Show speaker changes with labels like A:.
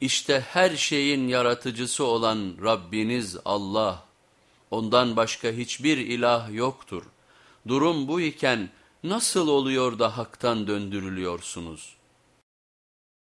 A: İşte her şeyin yaratıcısı olan Rabbiniz Allah. Ondan başka hiçbir ilah yoktur. Durum bu iken nasıl oluyor da haktan döndürülüyorsunuz?''